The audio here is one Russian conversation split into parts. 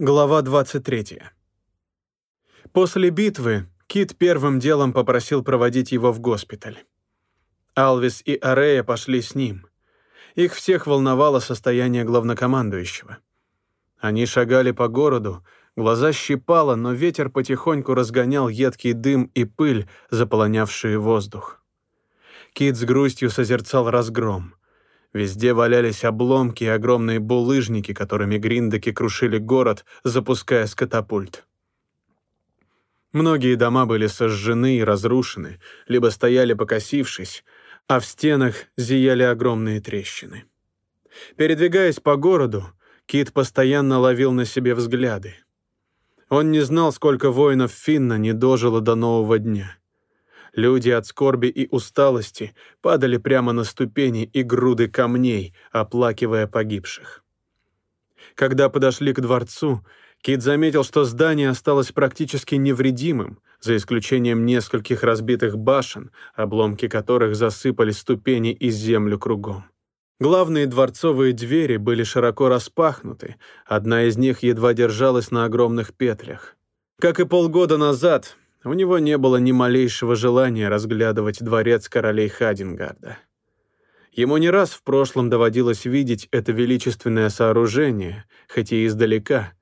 Глава 23. После битвы Кит первым делом попросил проводить его в госпиталь. Алвис и Арея пошли с ним. Их всех волновало состояние главнокомандующего. Они шагали по городу, глаза щипало, но ветер потихоньку разгонял едкий дым и пыль, заполонявшие воздух. Кит с грустью созерцал разгром — Везде валялись обломки и огромные булыжники, которыми гриндеки крушили город, запуская с катапульт. Многие дома были сожжены и разрушены, либо стояли покосившись, а в стенах зияли огромные трещины. Передвигаясь по городу, Кит постоянно ловил на себе взгляды. Он не знал, сколько воинов Финна не дожило до нового дня — Люди от скорби и усталости падали прямо на ступени и груды камней, оплакивая погибших. Когда подошли к дворцу, Кит заметил, что здание осталось практически невредимым, за исключением нескольких разбитых башен, обломки которых засыпали ступени и землю кругом. Главные дворцовые двери были широко распахнуты, одна из них едва держалась на огромных петлях. Как и полгода назад, у него не было ни малейшего желания разглядывать дворец королей Хадингарда. Ему не раз в прошлом доводилось видеть это величественное сооружение, хоть и издалека.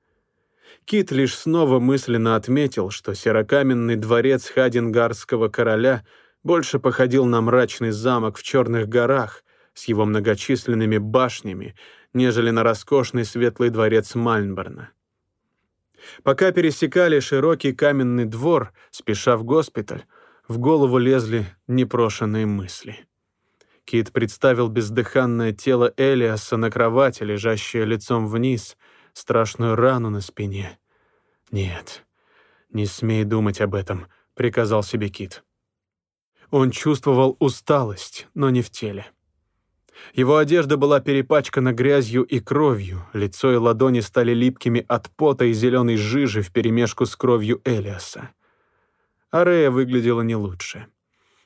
Кит лишь снова мысленно отметил, что серокаменный дворец Хадингардского короля больше походил на мрачный замок в Черных горах с его многочисленными башнями, нежели на роскошный светлый дворец Мальнборна. Пока пересекали широкий каменный двор, спеша в госпиталь, в голову лезли непрошенные мысли. Кит представил бездыханное тело Элиаса на кровати, лежащее лицом вниз, страшную рану на спине. «Нет, не смей думать об этом», — приказал себе Кит. Он чувствовал усталость, но не в теле. Его одежда была перепачкана грязью и кровью, лицо и ладони стали липкими от пота и зеленой жижи вперемешку с кровью Элиаса. Арея выглядела не лучше.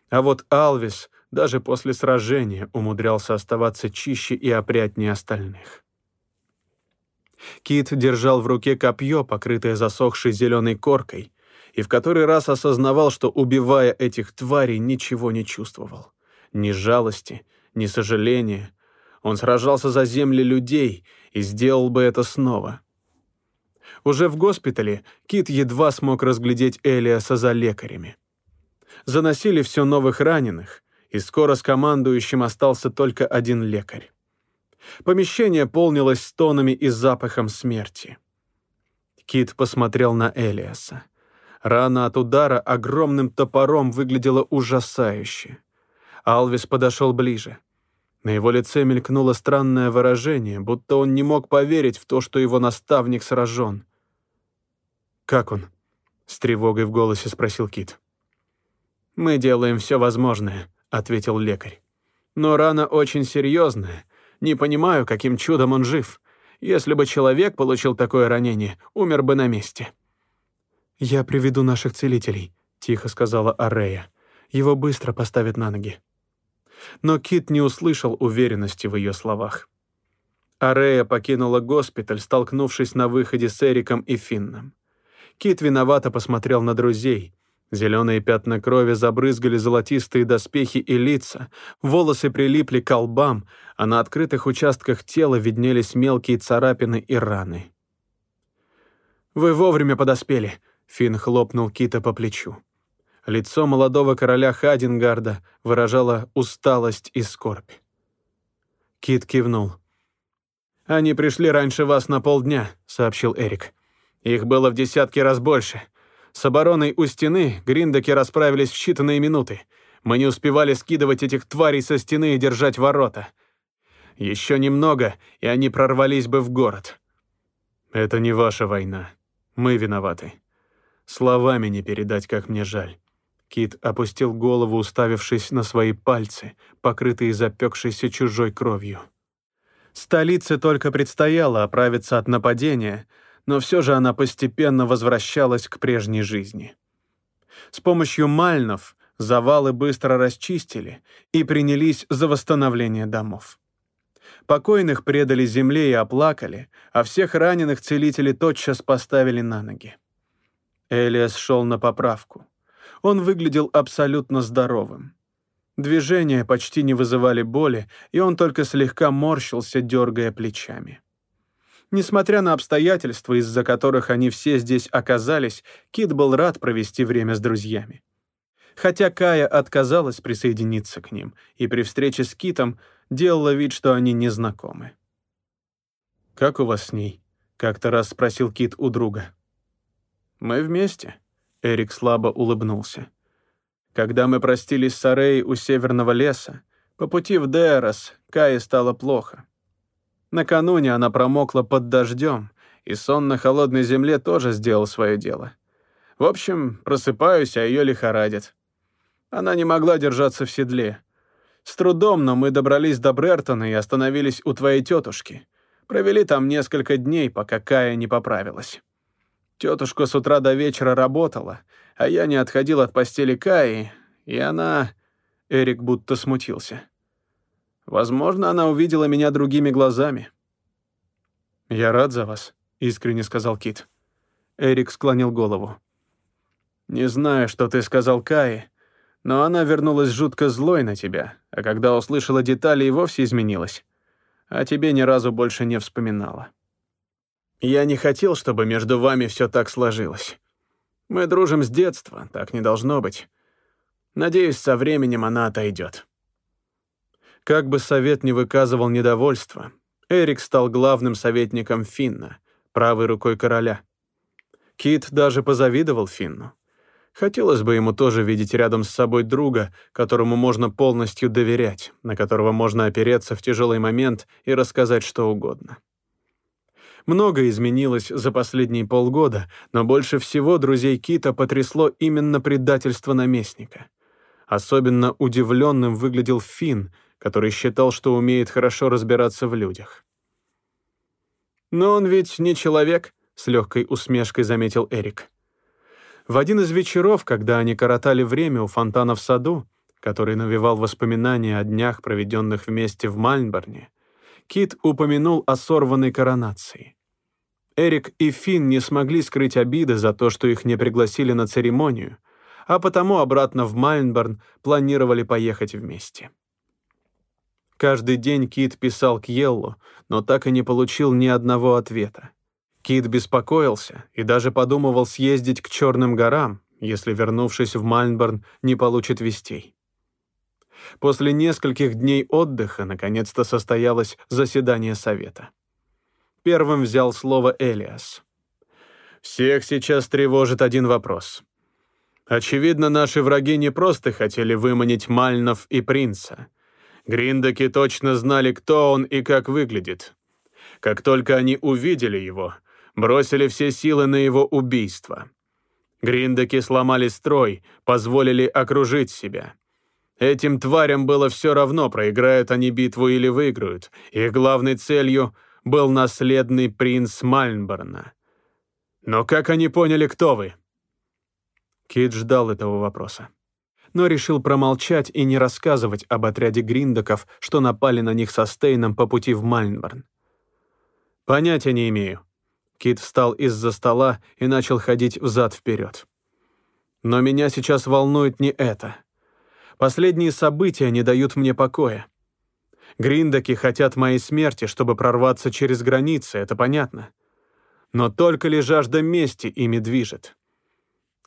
А вот Алвис даже после сражения умудрялся оставаться чище и опрятнее остальных. Кит держал в руке копье, покрытое засохшей зеленой коркой, и в который раз осознавал, что, убивая этих тварей, ничего не чувствовал. Ни жалости, ни сожаления. Он сражался за земли людей и сделал бы это снова. Уже в госпитале Кит едва смог разглядеть Элиаса за лекарями. Заносили все новых раненых, и скоро с командующим остался только один лекарь. Помещение полнилось стонами и запахом смерти. Кит посмотрел на Элиаса. Рана от удара огромным топором выглядела ужасающе. Алвис подошел ближе. На его лице мелькнуло странное выражение, будто он не мог поверить в то, что его наставник сражен. «Как он?» — с тревогой в голосе спросил Кит. «Мы делаем все возможное», — ответил лекарь. «Но рана очень серьезная. Не понимаю, каким чудом он жив. Если бы человек получил такое ранение, умер бы на месте». «Я приведу наших целителей», — тихо сказала Арея. «Его быстро поставят на ноги» но Кит не услышал уверенности в ее словах. Арея покинула госпиталь, столкнувшись на выходе с Эриком и Финном. Кит виновато посмотрел на друзей. Зеленые пятна крови забрызгали золотистые доспехи и лица, волосы прилипли к лбам, а на открытых участках тела виднелись мелкие царапины и раны. «Вы вовремя подоспели», — Финн хлопнул Кита по плечу. Лицо молодого короля Хадингарда выражало усталость и скорбь. Кит кивнул. «Они пришли раньше вас на полдня», — сообщил Эрик. «Их было в десятки раз больше. С обороной у стены гриндоки расправились в считанные минуты. Мы не успевали скидывать этих тварей со стены и держать ворота. Еще немного, и они прорвались бы в город». «Это не ваша война. Мы виноваты. Словами не передать, как мне жаль. Кит опустил голову, уставившись на свои пальцы, покрытые запекшейся чужой кровью. Столице только предстояло оправиться от нападения, но все же она постепенно возвращалась к прежней жизни. С помощью мальнов завалы быстро расчистили и принялись за восстановление домов. Покойных предали земле и оплакали, а всех раненых целители тотчас поставили на ноги. Элиас шел на поправку. Он выглядел абсолютно здоровым. Движения почти не вызывали боли, и он только слегка морщился, дергая плечами. Несмотря на обстоятельства, из-за которых они все здесь оказались, Кит был рад провести время с друзьями. Хотя Кая отказалась присоединиться к ним, и при встрече с Китом делала вид, что они не знакомы. «Как у вас с ней?» — как-то раз спросил Кит у друга. «Мы вместе», — Эрик слабо улыбнулся. «Когда мы простились с Арей у Северного леса, по пути в Дерос Кае стало плохо. Накануне она промокла под дождем, и сон на холодной земле тоже сделал свое дело. В общем, просыпаюсь, а ее лихорадит. Она не могла держаться в седле. С трудом, но мы добрались до Брертона и остановились у твоей тетушки. Провели там несколько дней, пока Кая не поправилась. Тетушка с утра до вечера работала, а я не отходил от постели Каи, и она... Эрик будто смутился. Возможно, она увидела меня другими глазами. «Я рад за вас», — искренне сказал Кит. Эрик склонил голову. «Не знаю, что ты сказал Кае, но она вернулась жутко злой на тебя, а когда услышала детали и вовсе изменилась. А тебе ни разу больше не вспоминала. Я не хотел, чтобы между вами все так сложилось. Мы дружим с детства, так не должно быть. Надеюсь, со временем она отойдет. Как бы совет не выказывал недовольства, Эрик стал главным советником Финна, правой рукой короля. Кит даже позавидовал Финну. Хотелось бы ему тоже видеть рядом с собой друга, которому можно полностью доверять, на которого можно опереться в тяжелый момент и рассказать что угодно. Многое изменилось за последние полгода, но больше всего друзей Кита потрясло именно предательство наместника. Особенно удивленным выглядел Финн, который считал, что умеет хорошо разбираться в людях. «Но он ведь не человек», — с легкой усмешкой заметил Эрик. В один из вечеров, когда они коротали время у фонтана в саду, который навевал воспоминания о днях, проведенных вместе в Мальнборне, Кит упомянул о сорванной коронации. Эрик и Финн не смогли скрыть обиды за то, что их не пригласили на церемонию, а потому обратно в Мальнборн планировали поехать вместе. Каждый день Кит писал к Йеллу, но так и не получил ни одного ответа. Кит беспокоился и даже подумывал съездить к Черным горам, если, вернувшись в Мальнборн, не получит вестей. После нескольких дней отдыха наконец-то состоялось заседание совета. Первым взял слово Элиас. «Всех сейчас тревожит один вопрос. Очевидно, наши враги не просто хотели выманить Мальнов и принца. Гриндаки точно знали, кто он и как выглядит. Как только они увидели его, бросили все силы на его убийство. Гриндаки сломали строй, позволили окружить себя. Этим тварям было все равно, проиграют они битву или выиграют. Их главной целью был наследный принц Мальнборна. Но как они поняли, кто вы? Кит ждал этого вопроса но решил промолчать и не рассказывать об отряде гриндаков, что напали на них со Стейном по пути в Мальнборн. «Понятия не имею». Кит встал из-за стола и начал ходить взад-вперед. «Но меня сейчас волнует не это. Последние события не дают мне покоя. Гриндаки хотят моей смерти, чтобы прорваться через границы, это понятно. Но только ли жажда мести ими движет?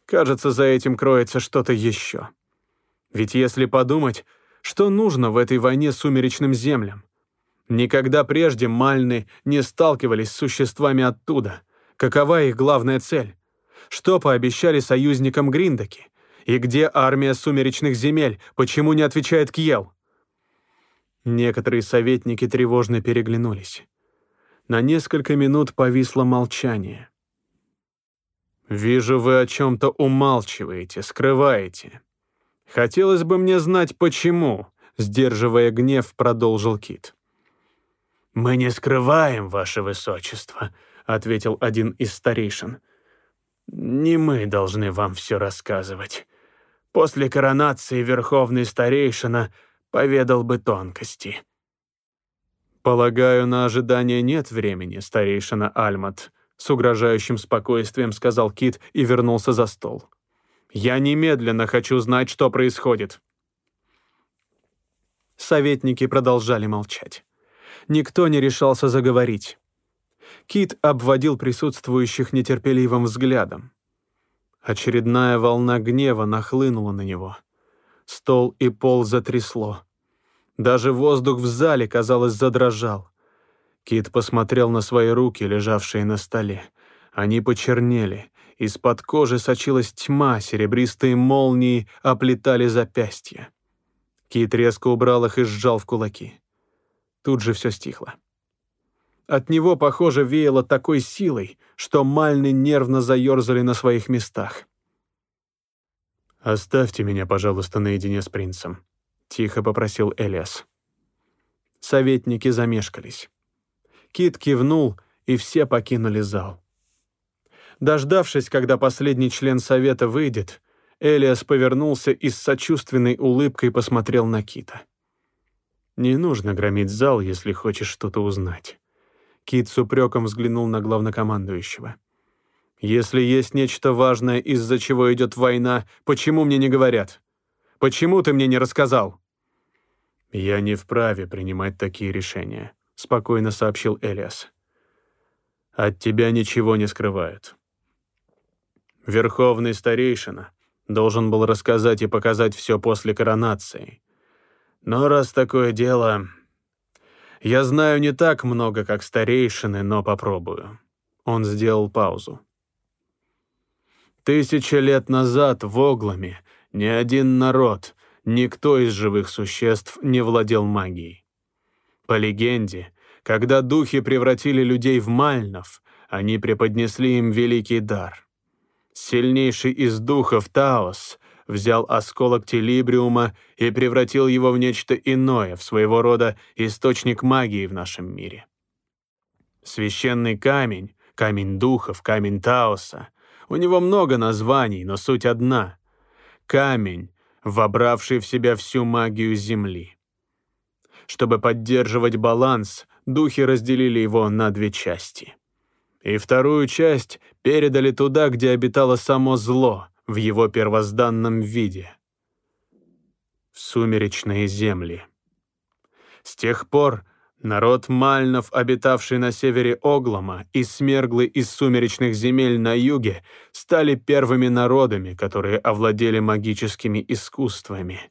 Кажется, за этим кроется что-то еще». Ведь если подумать, что нужно в этой войне сумеречным землям? Никогда прежде Мальны не сталкивались с существами оттуда. Какова их главная цель? Что пообещали союзникам Гриндаки? И где армия сумеречных земель? Почему не отвечает Кьел? Некоторые советники тревожно переглянулись. На несколько минут повисло молчание. «Вижу, вы о чем-то умалчиваете, скрываете», «Хотелось бы мне знать, почему», — сдерживая гнев, продолжил Кит. «Мы не скрываем, ваше высочество», — ответил один из старейшин. «Не мы должны вам все рассказывать. После коронации верховный старейшина поведал бы тонкости». «Полагаю, на ожидание нет времени, старейшина Альмат», с угрожающим спокойствием сказал Кит и вернулся за стол. «Я немедленно хочу знать, что происходит». Советники продолжали молчать. Никто не решался заговорить. Кит обводил присутствующих нетерпеливым взглядом. Очередная волна гнева нахлынула на него. Стол и пол затрясло. Даже воздух в зале, казалось, задрожал. Кит посмотрел на свои руки, лежавшие на столе. Они почернели. Из-под кожи сочилась тьма, серебристые молнии оплетали запястья. Кит резко убрал их и сжал в кулаки. Тут же все стихло. От него, похоже, веяло такой силой, что мальны нервно заерзали на своих местах. «Оставьте меня, пожалуйста, наедине с принцем», — тихо попросил Элиас. Советники замешкались. Кит кивнул, и все покинули зал. Дождавшись, когда последний член совета выйдет, Элиас повернулся и с сочувственной улыбкой посмотрел на Кита. «Не нужно громить зал, если хочешь что-то узнать». Кит с упреком взглянул на главнокомандующего. «Если есть нечто важное, из-за чего идет война, почему мне не говорят? Почему ты мне не рассказал?» «Я не вправе принимать такие решения», — спокойно сообщил Элиас. «От тебя ничего не скрывают. Верховный старейшина Должен был рассказать и показать все после коронации. Но раз такое дело... Я знаю не так много, как старейшины, но попробую. Он сделал паузу. Тысячи лет назад в Огламе ни один народ, никто из живых существ не владел магией. По легенде, когда духи превратили людей в мальнов, они преподнесли им великий дар — Сильнейший из духов Таос взял осколок Телибриума и превратил его в нечто иное, в своего рода источник магии в нашем мире. Священный камень, камень духов, камень Таоса. У него много названий, но суть одна. Камень, вобравший в себя всю магию Земли. Чтобы поддерживать баланс, духи разделили его на две части — и вторую часть передали туда, где обитало само зло в его первозданном виде. В сумеречные земли. С тех пор народ Мальнов, обитавший на севере Оглома, и Смерглы из сумеречных земель на юге, стали первыми народами, которые овладели магическими искусствами.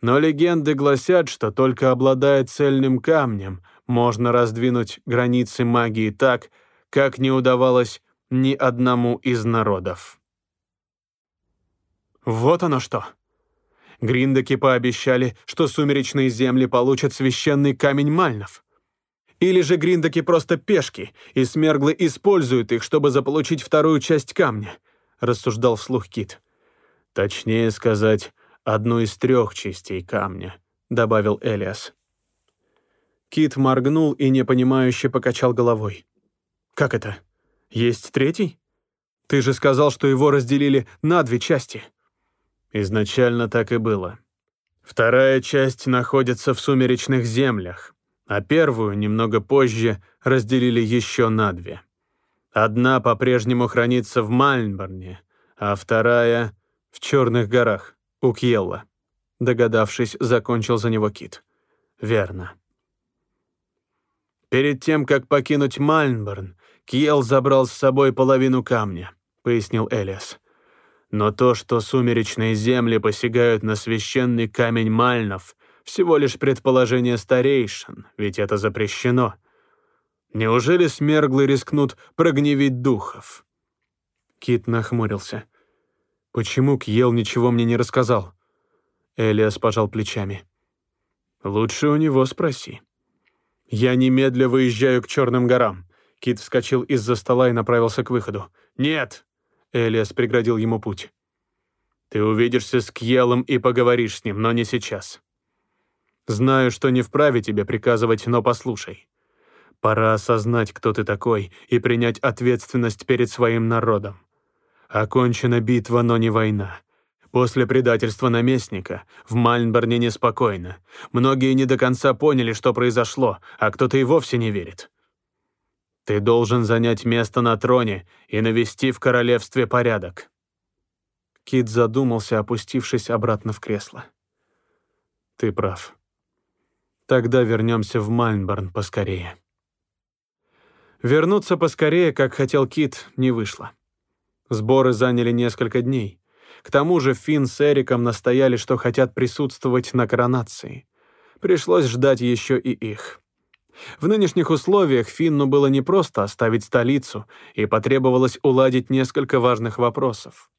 Но легенды гласят, что только обладая цельным камнем — можно раздвинуть границы магии так, как не удавалось ни одному из народов. Вот оно что. Гриндаки пообещали, что сумеречные земли получат священный камень Мальнов. Или же гриндаки просто пешки, и смерглы используют их, чтобы заполучить вторую часть камня, рассуждал вслух Кит. Точнее сказать, одну из трех частей камня, добавил Элиас. Кит моргнул и непонимающе покачал головой. «Как это? Есть третий? Ты же сказал, что его разделили на две части». Изначально так и было. Вторая часть находится в сумеречных землях, а первую, немного позже, разделили еще на две. Одна по-прежнему хранится в Мальнборне, а вторая — в Черных горах, у Кьелла. Догадавшись, закончил за него Кит. «Верно». «Перед тем, как покинуть Мальнборн, Кьел забрал с собой половину камня», — пояснил Элиас. «Но то, что сумеречные земли посягают на священный камень Мальнов, всего лишь предположение старейшин, ведь это запрещено. Неужели смерглы рискнут прогневить духов?» Кит нахмурился. «Почему Кьел ничего мне не рассказал?» Элиас пожал плечами. «Лучше у него спроси». «Я немедля выезжаю к Черным горам». Кит вскочил из-за стола и направился к выходу. «Нет!» — Элиас преградил ему путь. «Ты увидишься с Кьелом и поговоришь с ним, но не сейчас. Знаю, что не вправе тебе приказывать, но послушай. Пора осознать, кто ты такой, и принять ответственность перед своим народом. Окончена битва, но не война. После предательства наместника в Мальнборне неспокойно. Многие не до конца поняли, что произошло, а кто-то и вовсе не верит. Ты должен занять место на троне и навести в королевстве порядок. Кит задумался, опустившись обратно в кресло. Ты прав. Тогда вернемся в Мальнборн поскорее. Вернуться поскорее, как хотел Кит, не вышло. Сборы заняли несколько дней. К тому же Финн с Эриком настояли, что хотят присутствовать на коронации. Пришлось ждать еще и их. В нынешних условиях Финну было не просто оставить столицу, и потребовалось уладить несколько важных вопросов.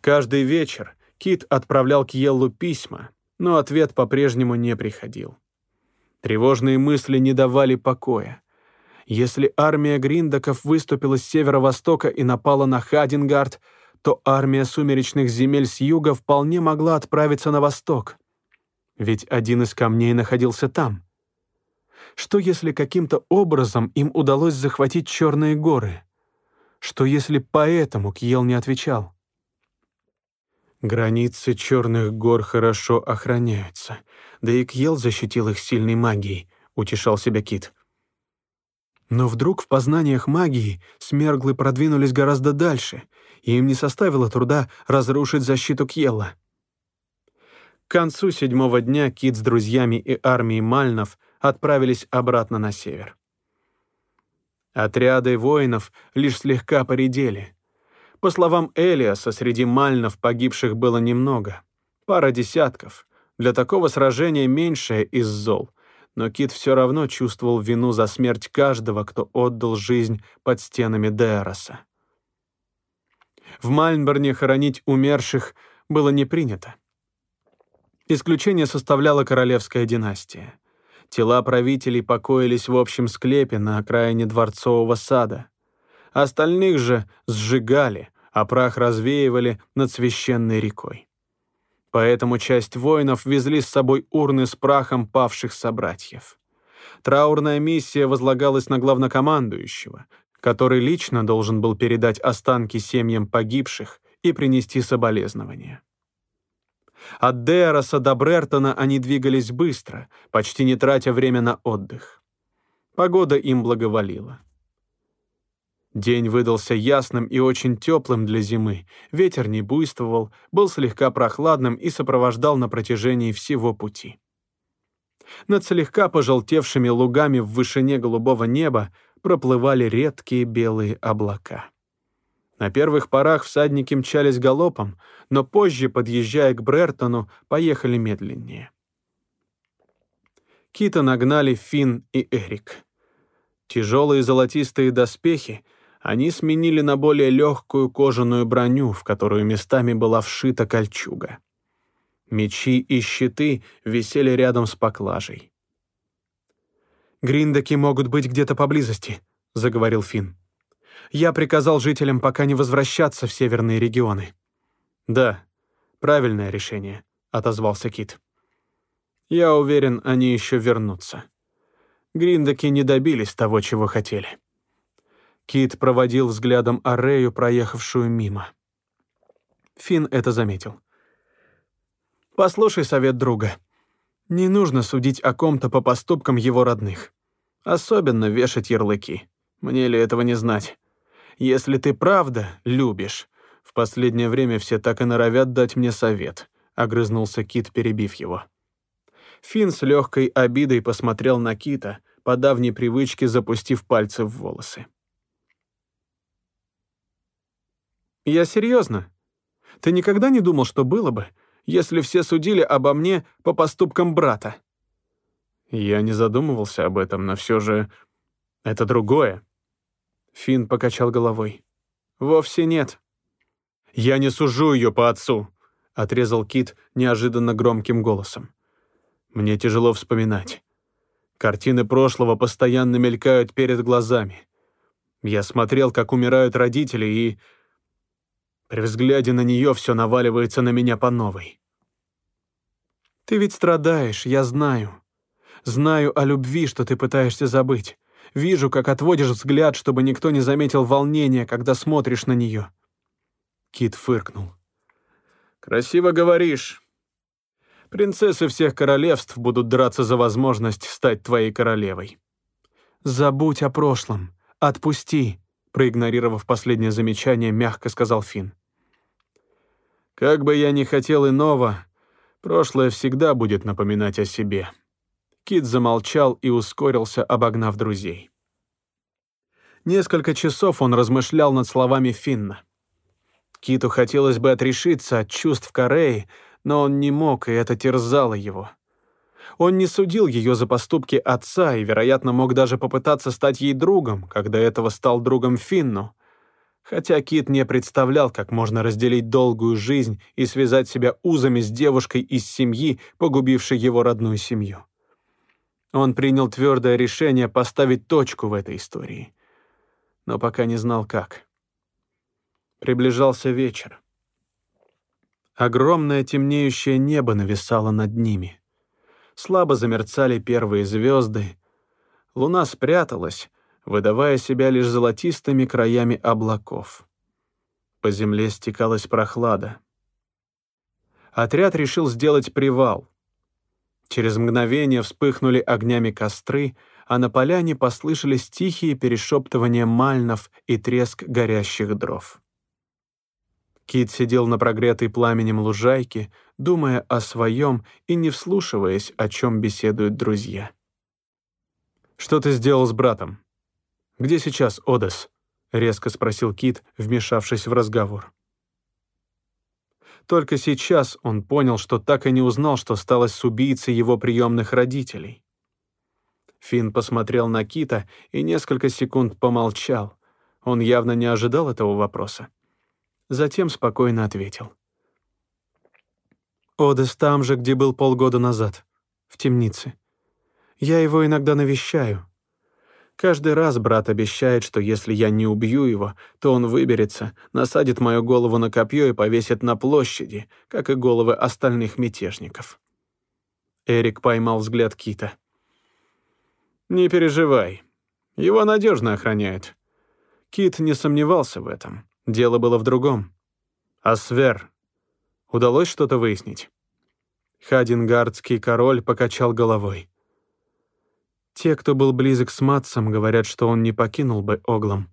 Каждый вечер Кит отправлял к Еллу письма, но ответ по-прежнему не приходил. Тревожные мысли не давали покоя. Если армия гриндаков выступила с северо-востока и напала на Хадингард, то армия сумеречных земель с юга вполне могла отправиться на восток. Ведь один из камней находился там. Что если каким-то образом им удалось захватить Черные горы? Что если поэтому Кьел не отвечал? Границы Черных гор хорошо охраняются, да и Кьел защитил их сильной магией, утешал себя Кит. Но вдруг в познаниях магии смерглы продвинулись гораздо дальше, и им не составило труда разрушить защиту Кьелла. К концу седьмого дня Кит с друзьями и армией Мальнов отправились обратно на север. Отряды воинов лишь слегка поредели. По словам Элиаса, среди Мальнов погибших было немного, пара десятков. Для такого сражения меньшее из зол, но Кит все равно чувствовал вину за смерть каждого, кто отдал жизнь под стенами Дероса. В Мальнборне хоронить умерших было не принято. Исключение составляла королевская династия. Тела правителей покоились в общем склепе на окраине дворцового сада. Остальных же сжигали, а прах развеивали над священной рекой. Поэтому часть воинов везли с собой урны с прахом павших собратьев. Траурная миссия возлагалась на главнокомандующего, который лично должен был передать останки семьям погибших и принести соболезнования. От Дероса до Брертона они двигались быстро, почти не тратя время на отдых. Погода им благоволила. День выдался ясным и очень теплым для зимы, ветер не буйствовал, был слегка прохладным и сопровождал на протяжении всего пути. Над слегка пожелтевшими лугами в вышине голубого неба проплывали редкие белые облака. На первых порах всадники мчались галопом, но позже, подъезжая к Брертону, поехали медленнее. Кита нагнали Финн и Эрик. Тяжелые золотистые доспехи они сменили на более легкую кожаную броню, в которую местами была вшита кольчуга. Мечи и щиты висели рядом с поклажей. «Гриндаки могут быть где-то поблизости», — заговорил Финн. «Я приказал жителям пока не возвращаться в северные регионы». «Да, правильное решение», — отозвался Кит. «Я уверен, они еще вернутся. Гриндаки не добились того, чего хотели». Кит проводил взглядом Арею, проехавшую мимо. Финн это заметил. «Послушай совет друга», не нужно судить о ком-то по поступкам его родных. Особенно вешать ярлыки. Мне ли этого не знать? Если ты правда любишь... В последнее время все так и норовят дать мне совет, — огрызнулся Кит, перебив его. Финн с легкой обидой посмотрел на Кита, по давней привычке запустив пальцы в волосы. «Я серьезно. Ты никогда не думал, что было бы, если все судили обо мне по поступкам брата?» Я не задумывался об этом, но все же это другое. Финн покачал головой. «Вовсе нет». «Я не сужу ее по отцу», — отрезал Кит неожиданно громким голосом. «Мне тяжело вспоминать. Картины прошлого постоянно мелькают перед глазами. Я смотрел, как умирают родители, и при взгляде на нее все наваливается на меня по новой. «Ты ведь страдаешь, я знаю. Знаю о любви, что ты пытаешься забыть. Вижу, как отводишь взгляд, чтобы никто не заметил волнения, когда смотришь на нее». Кит фыркнул. «Красиво говоришь. Принцессы всех королевств будут драться за возможность стать твоей королевой». «Забудь о прошлом. Отпусти», — проигнорировав последнее замечание, мягко сказал Финн. «Как бы я ни хотел иного, прошлое всегда будет напоминать о себе». Кит замолчал и ускорился, обогнав друзей. Несколько часов он размышлял над словами Финна. Киту хотелось бы отрешиться от чувств Кореи, но он не мог, и это терзало его. Он не судил ее за поступки отца и, вероятно, мог даже попытаться стать ей другом, когда этого стал другом Финну. Хотя Кит не представлял, как можно разделить долгую жизнь и связать себя узами с девушкой из семьи, погубившей его родную семью. Он принял твердое решение поставить точку в этой истории но пока не знал как. Приближался вечер. Огромное темнеющее небо нависало над ними. Слабо замерцали первые звезды. Луна спряталась, выдавая себя лишь золотистыми краями облаков. По земле стекалась прохлада. Отряд решил сделать привал. Через мгновение вспыхнули огнями костры, а на поляне послышались тихие перешептывания мальнов и треск горящих дров. Кит сидел на прогретой пламенем лужайке, думая о своем и не вслушиваясь, о чем беседуют друзья. «Что ты сделал с братом? Где сейчас Одес?» — резко спросил Кит, вмешавшись в разговор. Только сейчас он понял, что так и не узнал, что стало с убийцей его приемных родителей. Финн посмотрел на Кита и несколько секунд помолчал. Он явно не ожидал этого вопроса. Затем спокойно ответил. «Одес там же, где был полгода назад, в темнице. Я его иногда навещаю. Каждый раз брат обещает, что если я не убью его, то он выберется, насадит мою голову на копье и повесит на площади, как и головы остальных мятежников». Эрик поймал взгляд Кита. «Не переживай. Его надежно охраняют». Кит не сомневался в этом. Дело было в другом. А Свер? Удалось что-то выяснить? Хадингардский король покачал головой. Те, кто был близок с Матсом, говорят, что он не покинул бы Оглом.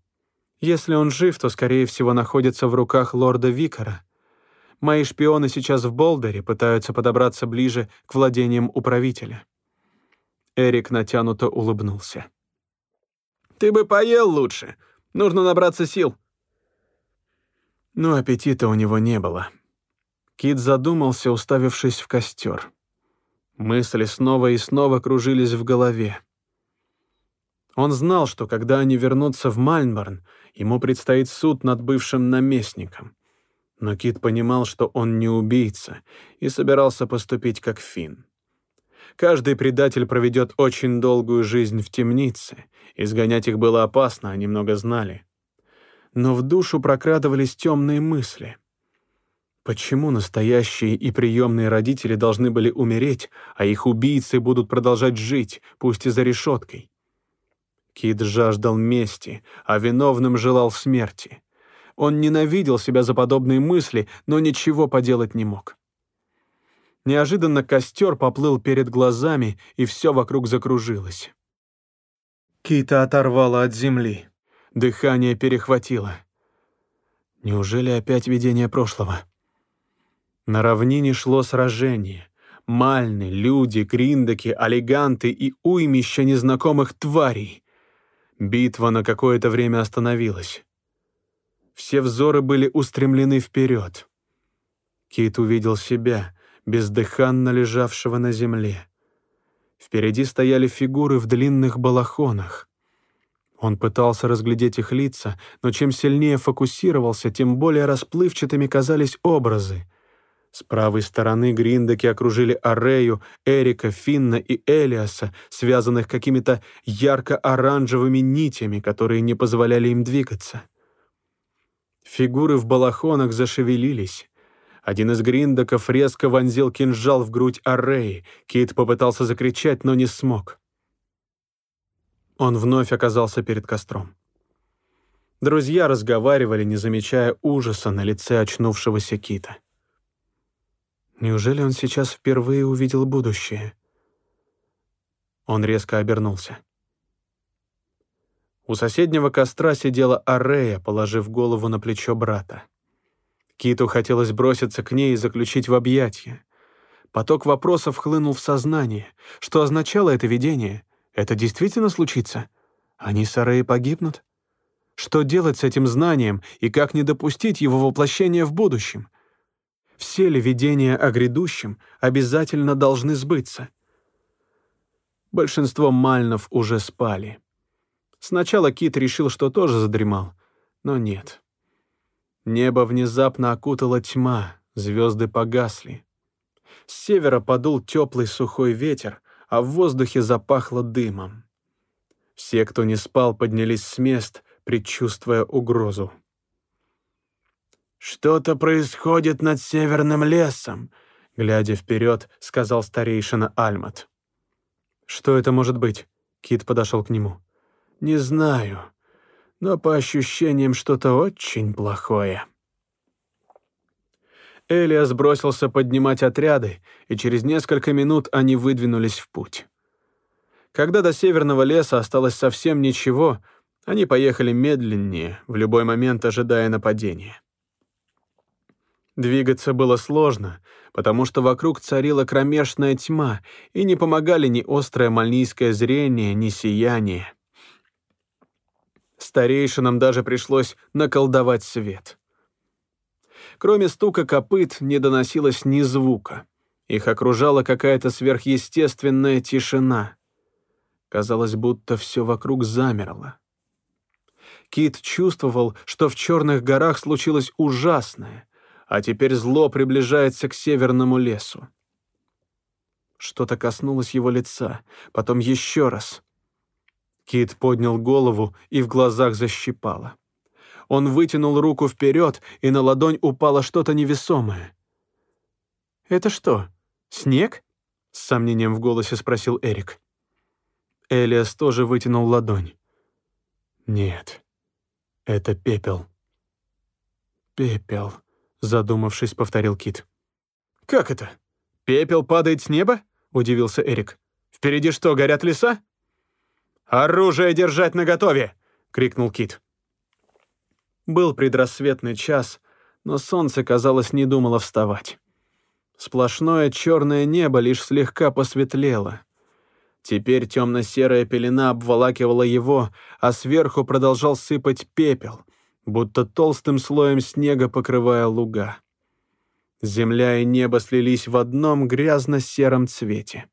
Если он жив, то, скорее всего, находится в руках лорда Викара. Мои шпионы сейчас в Болдере пытаются подобраться ближе к владениям управителя. Эрик натянуто улыбнулся. «Ты бы поел лучше. Нужно набраться сил». Но аппетита у него не было. Кит задумался, уставившись в костер. Мысли снова и снова кружились в голове. Он знал, что когда они вернутся в Мальнборн, ему предстоит суд над бывшим наместником. Но Кит понимал, что он не убийца, и собирался поступить как Финн. Каждый предатель проведет очень долгую жизнь в темнице. Изгонять их было опасно, они много знали. Но в душу прокрадывались темные мысли. Почему настоящие и приемные родители должны были умереть, а их убийцы будут продолжать жить, пусть и за решеткой? Кит жаждал мести, а виновным желал смерти. Он ненавидел себя за подобные мысли, но ничего поделать не мог. Неожиданно костер поплыл перед глазами, и все вокруг закружилось. Кита оторвало от земли. Дыхание перехватило. Неужели опять видение прошлого? На равнине шло сражение. Мальны, люди, гриндаки, олиганты и уймища незнакомых тварей. Битва на какое-то время остановилась. Все взоры были устремлены вперед. Кит увидел себя, бездыханно лежавшего на земле. Впереди стояли фигуры в длинных балахонах. Он пытался разглядеть их лица, но чем сильнее фокусировался, тем более расплывчатыми казались образы. С правой стороны гриндаки окружили Арею, Эрика, Финна и Элиаса, связанных какими-то ярко-оранжевыми нитями, которые не позволяли им двигаться. Фигуры в балахонах зашевелились. Один из гриндаков резко вонзил кинжал в грудь Арреи. Кит попытался закричать, но не смог. Он вновь оказался перед костром. Друзья разговаривали, не замечая ужаса на лице очнувшегося Кита. Неужели он сейчас впервые увидел будущее? Он резко обернулся. У соседнего костра сидела Арея, положив голову на плечо брата. Киту хотелось броситься к ней и заключить в объятия. Поток вопросов хлынул в сознание. Что означало это видение? Это действительно случится? Они с Ареей погибнут? Что делать с этим знанием и как не допустить его воплощения в будущем? Все ли видения о грядущем обязательно должны сбыться? Большинство мальнов уже спали. Сначала Кит решил, что тоже задремал, но нет. Небо внезапно окутала тьма, звезды погасли. С севера подул теплый сухой ветер, а в воздухе запахло дымом. Все, кто не спал, поднялись с мест, предчувствуя угрозу. «Что-то происходит над северным лесом», — глядя вперед, сказал старейшина Альмат. «Что это может быть?» — Кит подошел к нему. «Не знаю, но по ощущениям что-то очень плохое». Элиас бросился поднимать отряды, и через несколько минут они выдвинулись в путь. Когда до северного леса осталось совсем ничего, они поехали медленнее, в любой момент ожидая нападения. Двигаться было сложно, потому что вокруг царила кромешная тьма, и не помогали ни острое мальнийское зрение, ни сияние. Старейшинам даже пришлось наколдовать свет. Кроме стука копыт не доносилось ни звука. Их окружала какая-то сверхъестественная тишина. Казалось, будто все вокруг замерло. Кит чувствовал, что в Черных горах случилось ужасное, а теперь зло приближается к северному лесу. Что-то коснулось его лица, потом еще раз. Кит поднял голову, и в глазах защипало. Он вытянул руку вперед, и на ладонь упало что-то невесомое. «Это что, снег?» — с сомнением в голосе спросил Эрик. Элиас тоже вытянул ладонь. «Нет, это пепел». «Пепел», — задумавшись, повторил Кит. «Как это? Пепел падает с неба?» — удивился Эрик. «Впереди что, горят леса?» «Оружие держать наготове!» — крикнул Кит. Был предрассветный час, но солнце, казалось, не думало вставать. Сплошное черное небо лишь слегка посветлело. Теперь темно-серая пелена обволакивала его, а сверху продолжал сыпать пепел, будто толстым слоем снега покрывая луга. Земля и небо слились в одном грязно-сером цвете.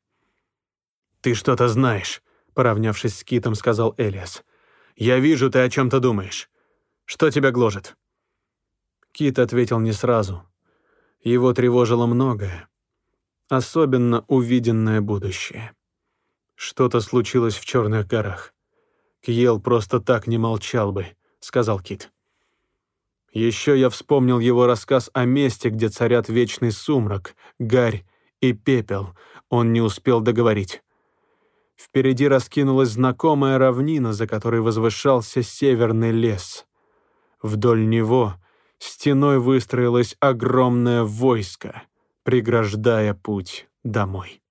«Ты что-то знаешь», — поравнявшись с Китом, сказал Элиас. «Я вижу, ты о чем-то думаешь. Что тебя гложет?» Кит ответил не сразу. Его тревожило многое, особенно увиденное будущее. Что-то случилось в Черных горах. Кьел просто так не молчал бы, сказал Кит. Еще я вспомнил его рассказ о месте, где царят вечный сумрак, гарь и пепел. Он не успел договорить. Впереди раскинулась знакомая равнина, за которой возвышался северный лес. Вдоль него стеной выстроилось огромное войско, преграждая путь домой.